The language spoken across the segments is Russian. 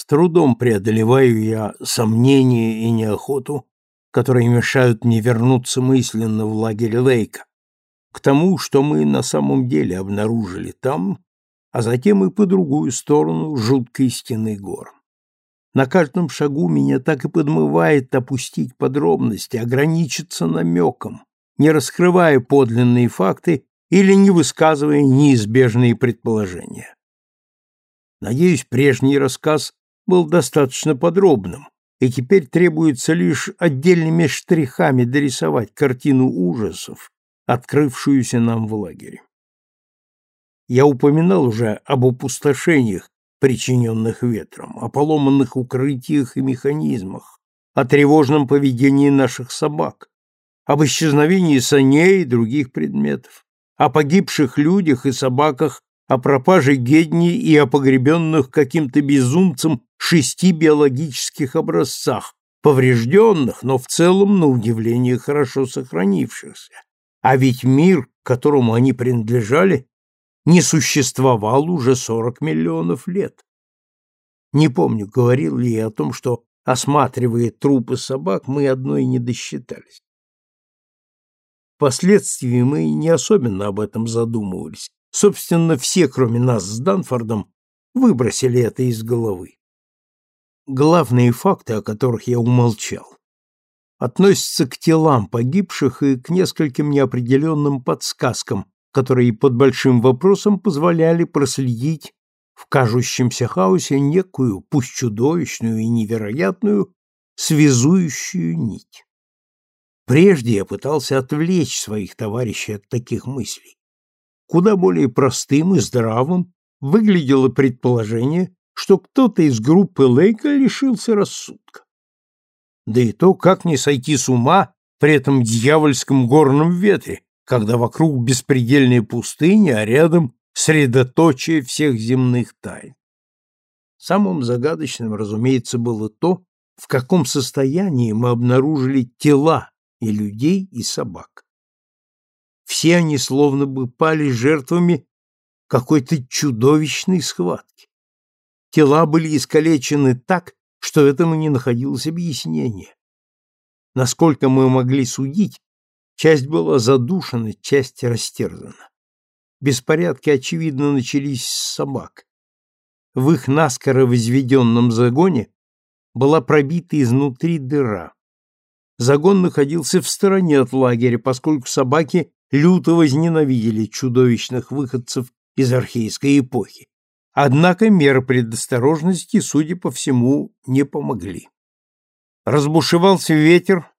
С трудом преодолеваю я сомнения и неохоту, которые мешают мне вернуться мысленно в лагерь Лейка, к тому, что мы на самом деле обнаружили там, а затем и по другую сторону жуткой стены гор. На каждом шагу меня так и подмывает опустить подробности, ограничиться намеком, не раскрывая подлинные факты или не высказывая неизбежные предположения. Надеюсь, прежний рассказ был достаточно подробным, и теперь требуется лишь отдельными штрихами дорисовать картину ужасов, открывшуюся нам в лагере. Я упоминал уже об опустошениях, причиненных ветром, о поломанных укрытиях и механизмах, о тревожном поведении наших собак, об исчезновении саней и других предметов, о погибших людях и собаках, о пропаже Гедни и о погребенных каким-то безумцем шести биологических образцах, поврежденных, но в целом, на удивление, хорошо сохранившихся. А ведь мир, которому они принадлежали, не существовал уже 40 миллионов лет. Не помню, говорил ли я о том, что, осматривая трупы собак, мы одной не досчитались. Впоследствии мы не особенно об этом задумывались. Собственно, все, кроме нас с Данфордом, выбросили это из головы. Главные факты, о которых я умолчал, относятся к телам погибших и к нескольким неопределенным подсказкам, которые под большим вопросом позволяли проследить в кажущемся хаосе некую, пусть чудовищную и невероятную, связующую нить. Прежде я пытался отвлечь своих товарищей от таких мыслей. Куда более простым и здравым выглядело предположение, что кто-то из группы Лейка лишился рассудка. Да и то, как не сойти с ума при этом дьявольском горном ветре, когда вокруг беспредельная пустыня, а рядом средоточие всех земных тайн. Самым загадочным, разумеется, было то, в каком состоянии мы обнаружили тела и людей, и собак. Все они словно бы пали жертвами какой-то чудовищной схватки. Тела были искалечены так, что этому не находилось объяснения. Насколько мы могли судить, Часть была задушена, часть растерзана. Беспорядки, очевидно, начались с собак. В их наскоро возведенном загоне была пробита изнутри дыра. Загон находился в стороне от лагеря, поскольку собаки люто возненавидели чудовищных выходцев из архейской эпохи. Однако меры предосторожности, судя по всему, не помогли. Разбушевался ветер,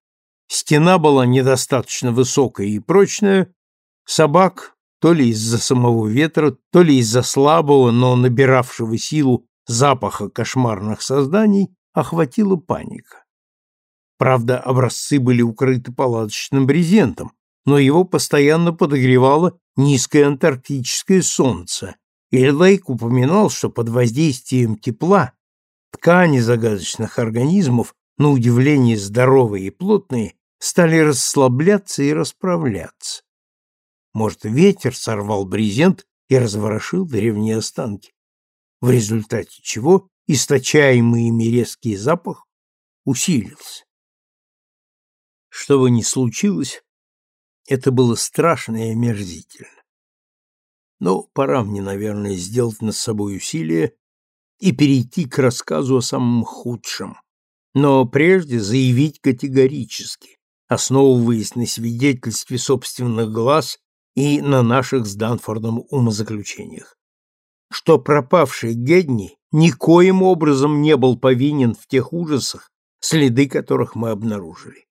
Стена была недостаточно высокая и прочная, собак, то ли из-за самого ветра, то ли из-за слабого, но набиравшего силу запаха кошмарных созданий, охватила паника. Правда, образцы были укрыты палаточным брезентом, но его постоянно подогревало низкое антарктическое солнце, и Лейк упоминал, что под воздействием тепла ткани загадочных организмов, на удивление здоровые и плотные, стали расслабляться и расправляться. Может, ветер сорвал брезент и разворошил древние останки, в результате чего источаемый ими резкий запах усилился. Что бы ни случилось, это было страшно и омерзительно. Но пора мне, наверное, сделать над собой усилие и перейти к рассказу о самом худшем, но прежде заявить категорически, основываясь на свидетельстве собственных глаз и на наших с Данфордом умозаключениях, что пропавший Гедни никоим образом не был повинен в тех ужасах, следы которых мы обнаружили.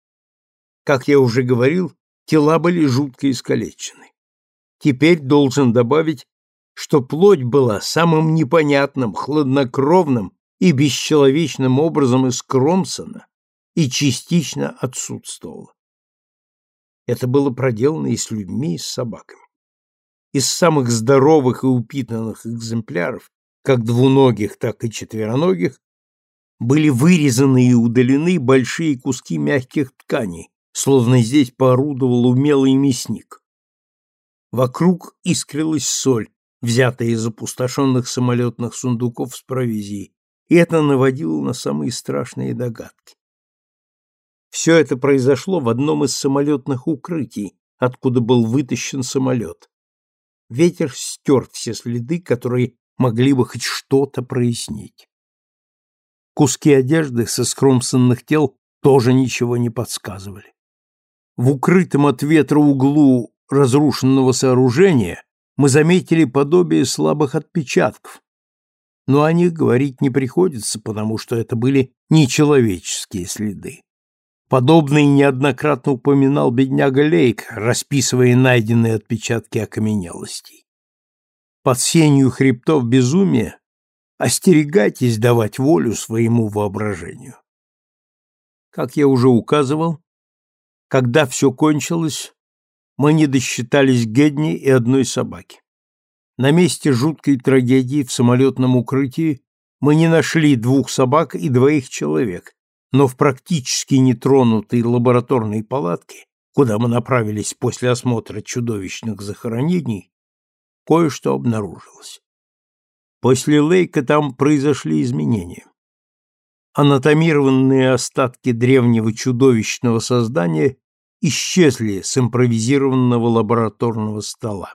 Как я уже говорил, тела были жутко искалечены. Теперь должен добавить, что плоть была самым непонятным, хладнокровным и бесчеловечным образом искромсана и частично отсутствовало. Это было проделано и с людьми, и с собаками. Из самых здоровых и упитанных экземпляров, как двуногих, так и четвероногих, были вырезаны и удалены большие куски мягких тканей, словно здесь поорудовал умелый мясник. Вокруг искрилась соль, взятая из опустошенных самолетных сундуков с провизией, и это наводило на самые страшные догадки. Все это произошло в одном из самолетных укрытий, откуда был вытащен самолет. Ветер стер все следы, которые могли бы хоть что-то прояснить. Куски одежды со скромсанных тел тоже ничего не подсказывали. В укрытом от ветра углу разрушенного сооружения мы заметили подобие слабых отпечатков, но о них говорить не приходится, потому что это были нечеловеческие следы. Подобный неоднократно упоминал бедняга Лейк, расписывая найденные отпечатки окаменелостей. Под сенью хребтов безумия остерегайтесь давать волю своему воображению. Как я уже указывал, когда все кончилось, мы не досчитались Гедни и одной собаки. На месте жуткой трагедии в самолетном укрытии мы не нашли двух собак и двоих человек, но в практически нетронутой лабораторной палатке, куда мы направились после осмотра чудовищных захоронений, кое-что обнаружилось. После Лейка там произошли изменения. Анатомированные остатки древнего чудовищного создания исчезли с импровизированного лабораторного стола.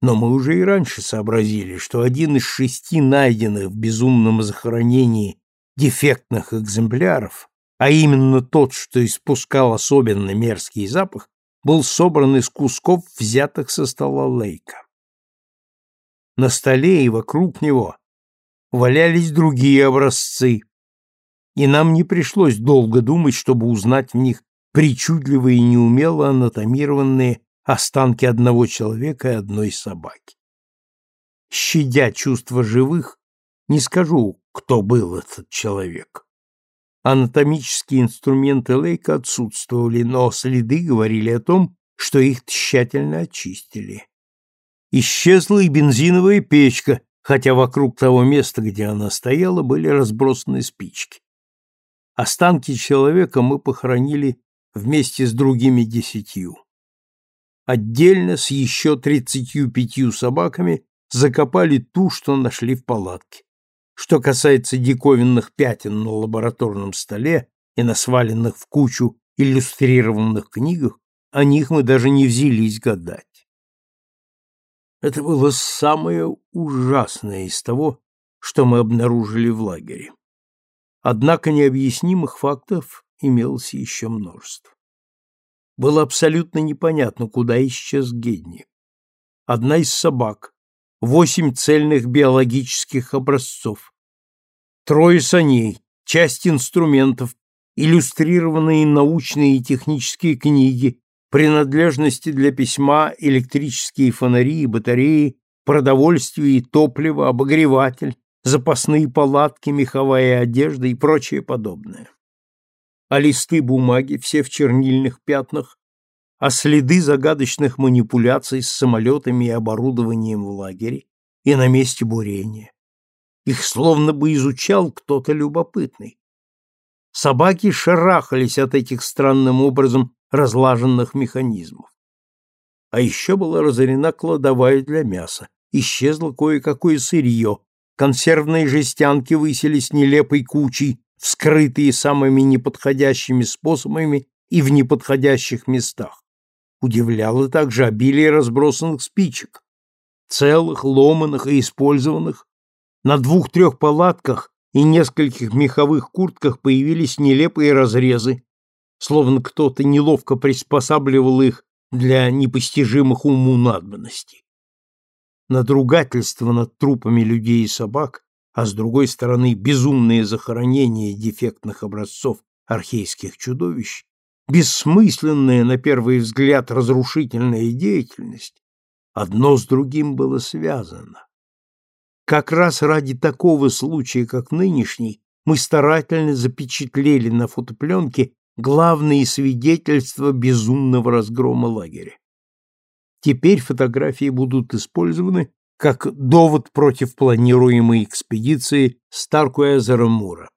Но мы уже и раньше сообразили, что один из шести найденных в безумном захоронении дефектных экземпляров, а именно тот, что испускал особенно мерзкий запах, был собран из кусков, взятых со стола Лейка. На столе и вокруг него валялись другие образцы, и нам не пришлось долго думать, чтобы узнать в них причудливые и неумело анатомированные останки одного человека и одной собаки. Щадя чувства живых, не скажу, кто был этот человек. Анатомические инструменты Лейка отсутствовали, но следы говорили о том, что их тщательно очистили. Исчезла и бензиновая печка, хотя вокруг того места, где она стояла, были разбросаны спички. Останки человека мы похоронили вместе с другими десятью. Отдельно с еще тридцатью пятью собаками закопали ту, что нашли в палатке. Что касается диковинных пятен на лабораторном столе и на сваленных в кучу иллюстрированных книгах, о них мы даже не взялись гадать. Это было самое ужасное из того, что мы обнаружили в лагере. Однако необъяснимых фактов имелось еще множество. Было абсолютно непонятно, куда исчез Гедни. Одна из собак, восемь цельных биологических образцов, трое саней, часть инструментов, иллюстрированные научные и технические книги, принадлежности для письма, электрические фонари и батареи, продовольствие и топливо, обогреватель, запасные палатки, меховая одежда и прочее подобное. А листы бумаги все в чернильных пятнах, а следы загадочных манипуляций с самолетами и оборудованием в лагере и на месте бурения. Их словно бы изучал кто-то любопытный. Собаки шарахались от этих странным образом разлаженных механизмов. А еще была разорена кладовая для мяса, исчезло кое-какое сырье, консервные жестянки высились нелепой кучей, вскрытые самыми неподходящими способами и в неподходящих местах. Удивляло также обилие разбросанных спичек, целых, ломаных и использованных. На двух-трех палатках и нескольких меховых куртках появились нелепые разрезы, словно кто-то неловко приспосабливал их для непостижимых уму надобностей. Надругательство над трупами людей и собак, а с другой стороны безумные захоронения дефектных образцов архейских чудовищ, бессмысленная на первый взгляд разрушительная деятельность, одно с другим было связано. Как раз ради такого случая, как нынешний, мы старательно запечатлели на фотопленке главные свидетельства безумного разгрома лагеря. Теперь фотографии будут использованы как довод против планируемой экспедиции Старкуэзера Мура.